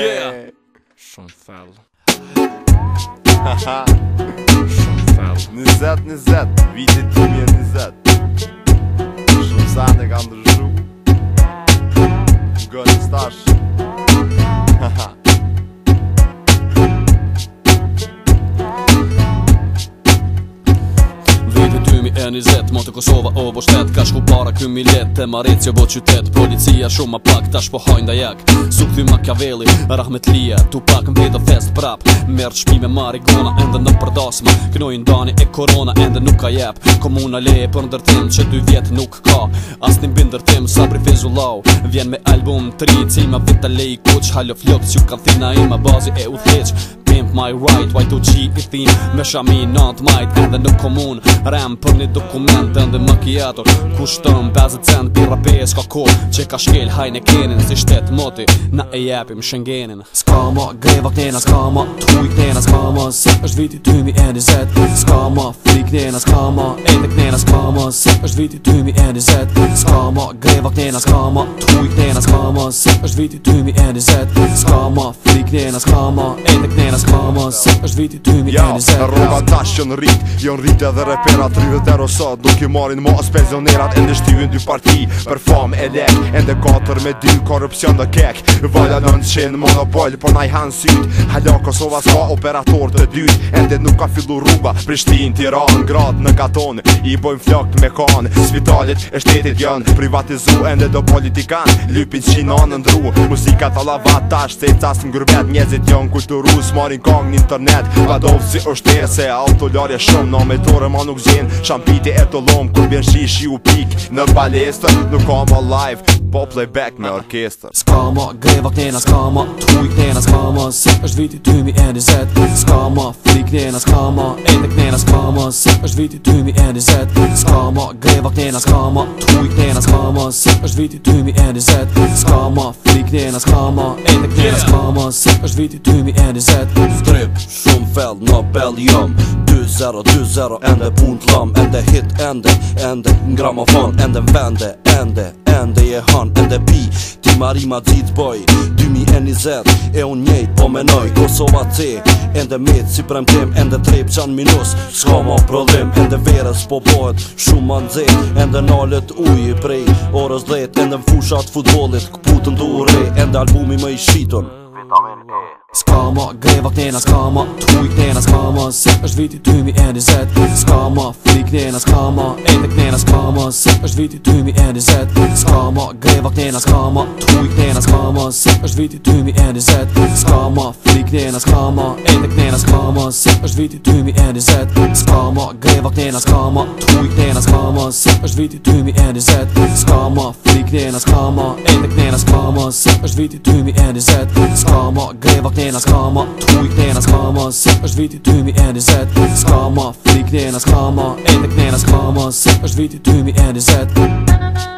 Yeah. Shumë fell. Shumë fell. Në zet, në zet, vitit të mje në zet. Shumë sa në kam ndërshu. Gënë stash. një zetë të Kosova o bo Ka shku para kjo miletë Të marit që bo qytet, Policia shumë ma pak Ta shpohojnë da jakë Su këthy makiaveli Rahmet lija Tu pak më bedo fest prap Merë të shpi me marit gona Endë në përdasme Kënoj ndani e korona Endë nuk ka jep Komuna leje për ndërtim Që dy vjetë nuk ka As një bindërtim Sabri fezu lau Vjen me album 3 Cima vitale i Halo flok Që kanë thina ima, bazi e u my right Why do qi i me shami not might Edhe në komun rem për një dokument Dhe më kjetur kushtëm 50 cent Birra pes, ka ko që ka shkel hajne kenin Si shtet moti na e jepim shëngenin Ska ma greva knena, ska ma tuj knena Ska ma është viti 2020 Ska ma fri knena, ska ma ende knena është viti 2020 Ska ma greva knena, ska ma tuj knena Ska ma është viti 2020 Ska ma fri knena knena kama, E të knena kama Se është viti ty një keni Ja, se rruga tash që në rrit jo në rrit edhe të Rrivet dhe rosat Nuk i marin ma as pensionerat Ende shtivin dy parti Për fam e lek Ende katër me dy Korrupsion dhe kek Valja në në qenë monopol Po na i hanë syt Halja Kosovas ka operator të dyt Ende nuk ka fillu rruga Prishtin, Tiran, Grad në katon I bojmë flokt me kan Svitalit e shtetit Privatizu ende do politikan Lypin qinan në ndru Musika tala vatash Se i tas në grube vet Njezit janë kulturu, s'marin kong n'internet Pa dovë si është e se autolarja shumë Na metore ma nuk zhen, shampiti e të lom Kur bjen shishi u pik Në balestër, nuk ka ma live Po playback me orkestër Ska ma greva knena, ska ma truj knena Ska ma si është viti 2020 Ska ma fri knena, ska ma ende knena Ska ma si është viti 2020 Ska ma greva knena, ska ma truj knena Ska ma si është viti 2020 Ska ma fri knena, ska ma ende knena Ska ma si është viti 2020 Strip, shumë fell, në bell jëm 2-0, 2-0, ende pun lam Ende hit, ende, ende Gramofon, ende vende, ende Ende je han, ende pi Ti mari ma dzit boj 2020, e unë njejt po menoj Kosova ti, ende mit Si prem tim, ende trip qan minus S'ka ma problem, ende verës po bojt Shumë ma nëzit, ende nalët uj Prej orës dhejt, ende fushat futbolit Këputën të urej, ende albumi më i shqitun It's called off freak in as come two in as come super sweet it do me and it said it's called off freak in as come eight in as come super sweet it do me and it said it's called off grey in as come two in as come super sweet it do me and it said it's called off freak in as come eight in as është viti 2020 it's come on freak me and it's come on ain't the është viti 2020 it's come on give me and it's come on two it's është viti 2020 it's come on freak me and it's come on ain't the është viti 2020